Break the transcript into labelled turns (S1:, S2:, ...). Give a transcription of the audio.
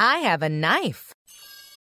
S1: I have a knife.